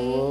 Oh.